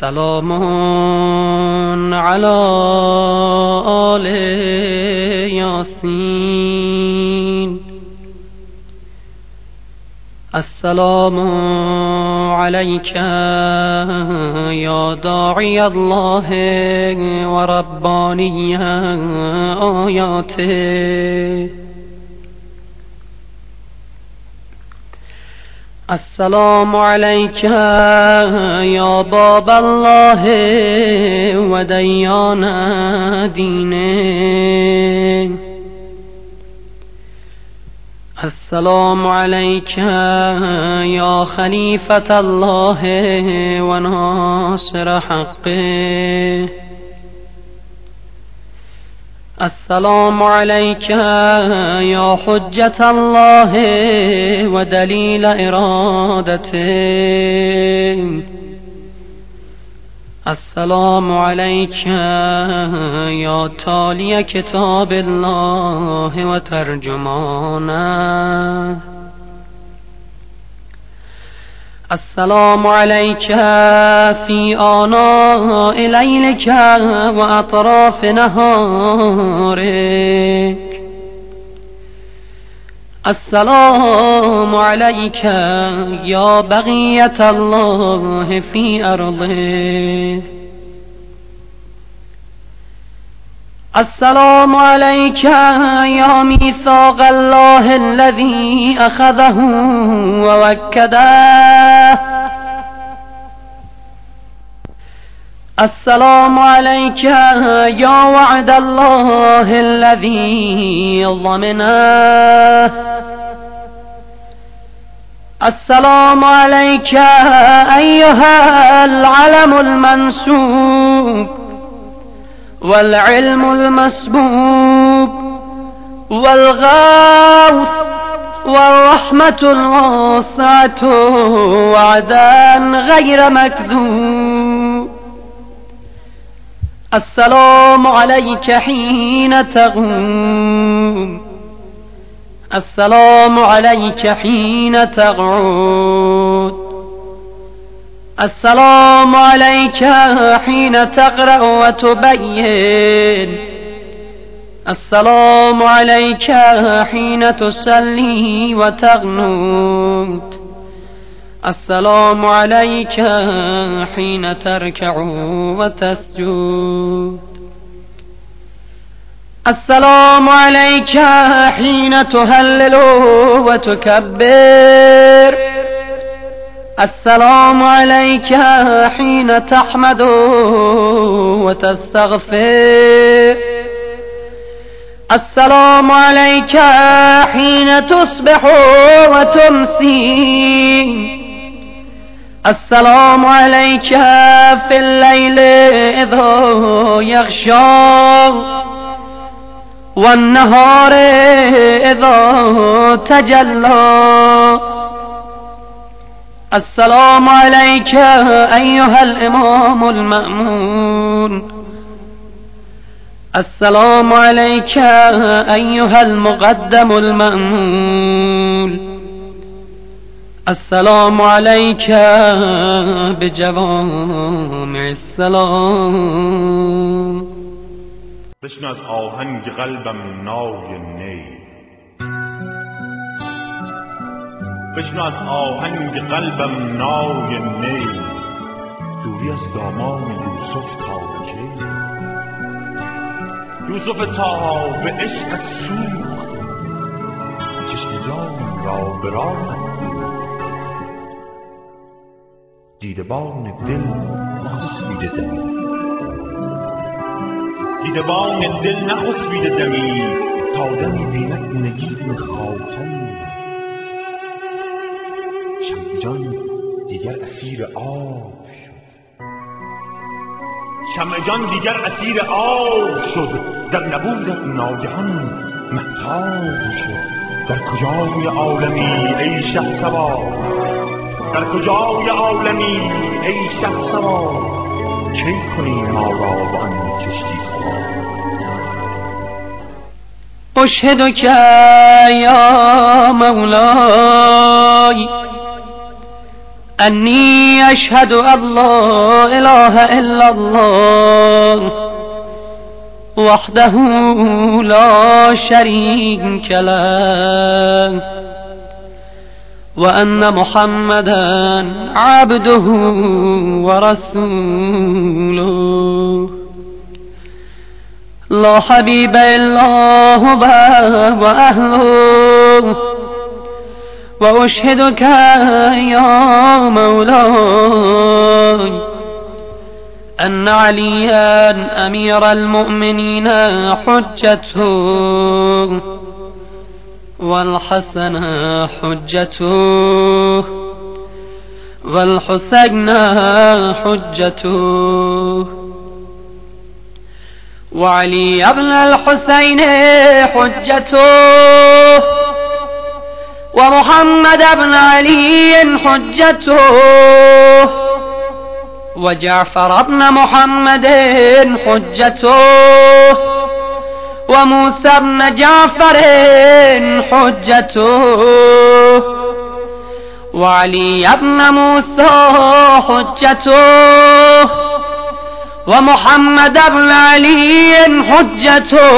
سلام على آل ياسين. السلام عليك يا داعي الله ورباني آياته. السلام عليك يا باب الله وديان دينه السلام عليك يا خليفة الله وناصر حقه. السلام عليك يا حجة الله ودليل إرادته السلام عليك يا تالي كتاب الله وترجمانه. السلام عليك في آناء ليلك وأطراف نهارك. السلام عليك يا بغية الله في أرضه السلام عليك يا ميثاق الله الذي أخذه ووكده. السلام عليك يا وعد الله الذي ضمنه السلام عليك أيها العلم المنسوب. والعلم المسبوب والغوث والرحمة الواسعة وعدا غير مكذوب. السلام عليك حين تغوم السلام عليك حين تغعود السلام عليك حين تقرأ وتبين. السلام عليك حين تصلي وتغنوت. السلام عليك حين تركع وتسجد. السلام عليك حين تهلل وتكبر. السلام عليك حين تحمد وتستغفر. السلام عليك حين تصبح وتمسي. السلام عليك في الليل إذا يغشى. والنهار إذا تجلى. السلام عليك أيها الإمام المأمون. السلام عليك أيها المقدم المأمول. السلام عليك بجوامع السلام. بشنو از آهنگ قلبم نای نی؟ بشنو از آهنگ قلبم نای نی دوری از دامان یوسف تا کی؟ یوسف تا به عشقت سوخت. چشم جان را به دیده بان دل نخسبیده دمی. بان دل نخسبیده دمی. تا دمی بیند نگین خاتم. جان دیگر اسیر آب شد. جان دیگر اسیر آب شد. در نبودت ناگهان مهتاب شد. در کجای عالمی ای شه سوار؟ در کجای عالمی ای شه سوار؟ کی کنی ما را آن کشتی سوار؟ اشهدك یا مولا مولاي أني أشهد أن لا إله إلا الله وحده لا شريك له وأن محمدا عبده ورسوله. لا حبيب إلا هو وأهله. وأشهدك يا مولاي أن عليا أمير المؤمنين حجته والحسن حجته والحسين حجته وعلي ابن الحسين حجته ومحمد بن علي حجته. وجعفر بن محمد حجته. وموسى بن جعفر حجته. وعلي بن موسى حجته. ومحمد بن علي حجته.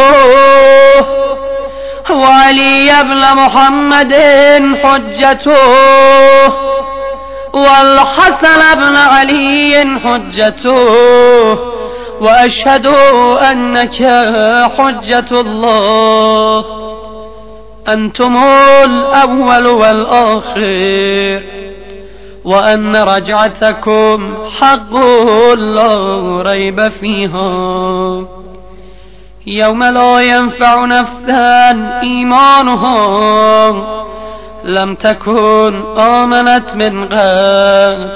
وعلي بن محمد حجته. والحسن بن علي حجته. وأشهد أنك حجة الله. أنتم الأول والآخر. وأن رجعتكم حق لا ريب فيها. يوم لا ينفع نفسا إيمانها لم تكن آمنت من قبل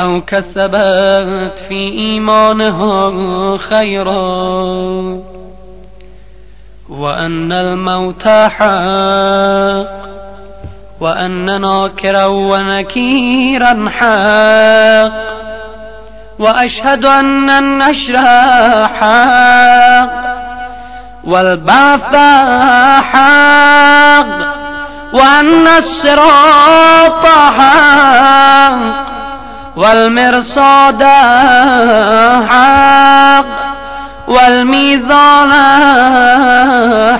أو كسبت في إيمانها خيرا. وأن الموت حق وأن ناكرا ونكيرا حق. وأشهد أن النشر حق والبعث حق وأن الصراط حق والمرصاد حق والميزان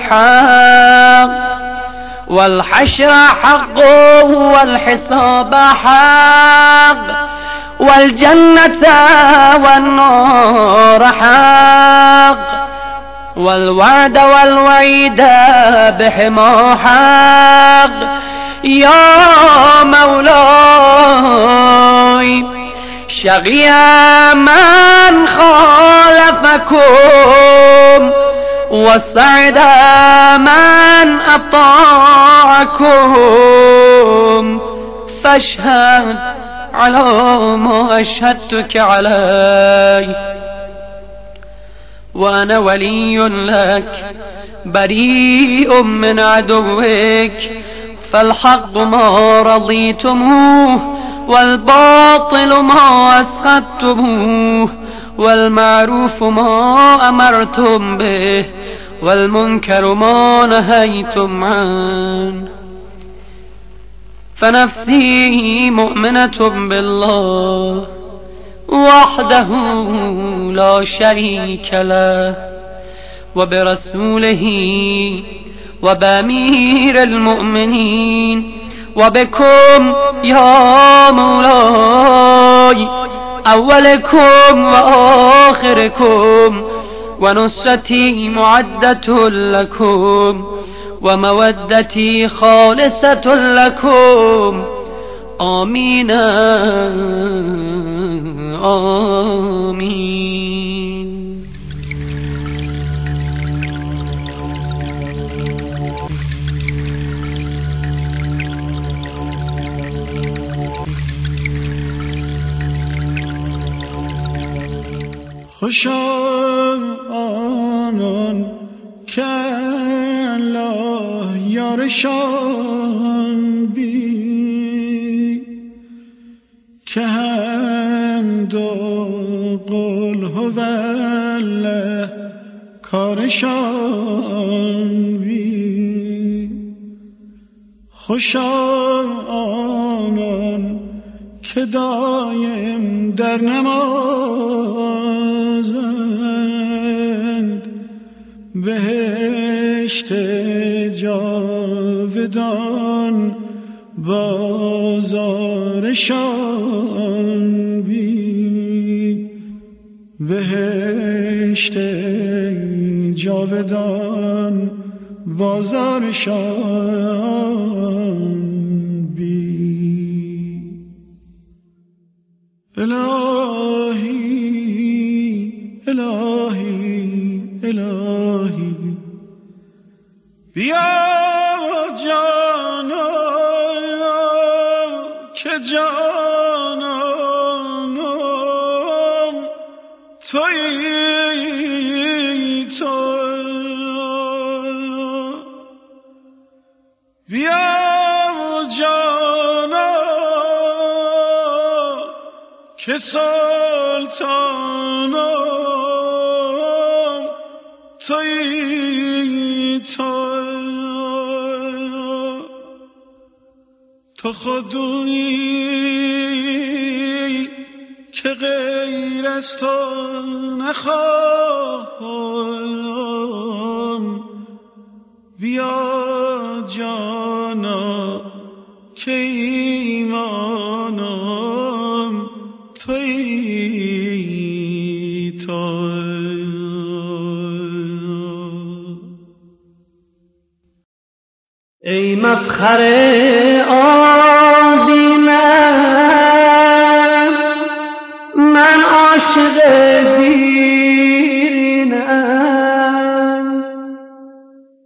حق والحشر حق والحساب حق والجنة والنار حق والوعد والوعيد بحما حق يا مولاي شقي من خالفكم وسعد من أطاعكم. فاشهد على ما أشهدتك علي. وأنا ولي لك بريء من عدوك. فالحق ما رضيتموه والباطل ما أسخدتموه والمعروف ما أمرتم به والمنكر ما نهيتم عنه. فنفسي مؤمنة بالله وحده لا شريك له وبرسوله وبأمير المؤمنين وبكم يا مولاي أولكم وآخركم ونصرتي معدة لكم. ومودتي خالصة لكم. آمين. آمين. خوشا آنان که الله یارشان بی که هم دو قل هوله کارشان بی خوشا ایمانان که دایم در نمازند. بهشت جاودان بازارشان بی بهشت جاودان بازارشان بی الهی الهی الهی. بیا بیا جانا که سلطانم تویی تو. تو خود دونی که غیر از تو نخواهم. بیا که ایمانم توی تو ای مفخر آدینم من عاشق دیرینم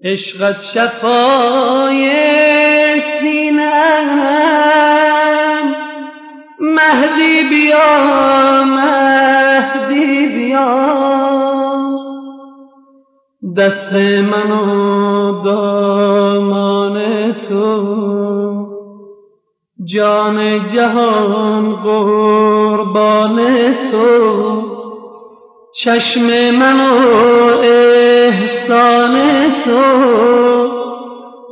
عشقت شفای مهدی بیا مهدی بیا. دست منو دامان تو جان جهان قربان تو. چشم منو احسان تو.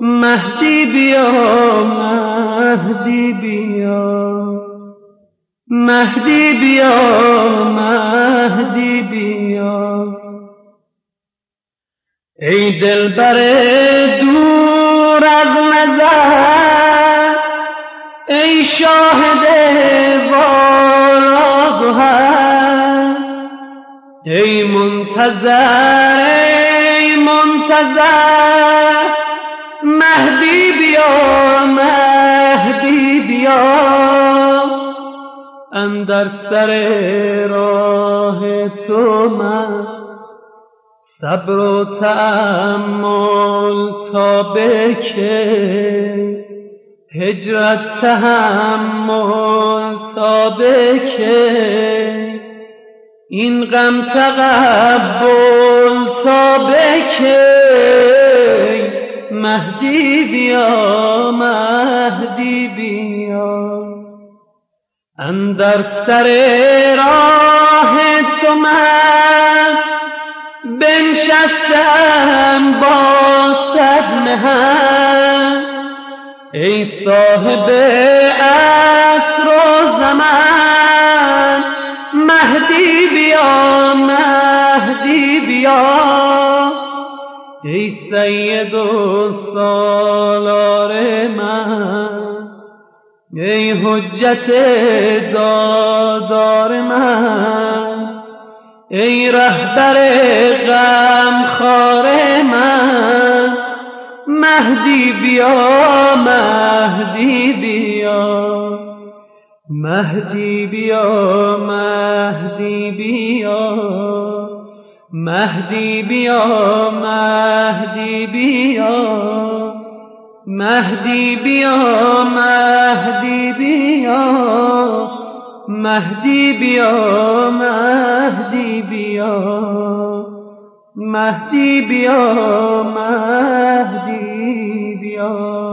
مهدی بیا مهدی بیا. مهدی بیا مهدی بیا. ای دلبر دور از نظر ای شاهد والا ای منتظر ای منتظر مهدی بیا مهدی بیا. اندر سر راه تو من. صبر و تأمل تا به کی. هجرت تحمل تا به کی. این غم تقبل تا به کی. مهدی بیا مهدی بیا. اندر سر راه تو من بنشستم با صد هم ای صاحب عصر و زمان مهدی بیا مهدی بیا. ای سید و ای حجت دادار من ای رهبر غم خار من مهدی بیا مهدی بیا مهدی بیا مهدی بیا مهدی بیا مهدی بیا. مهدی بیا مهدی بیا مهدی بیا مهدی بیا مهدی بیا مهدی بیا.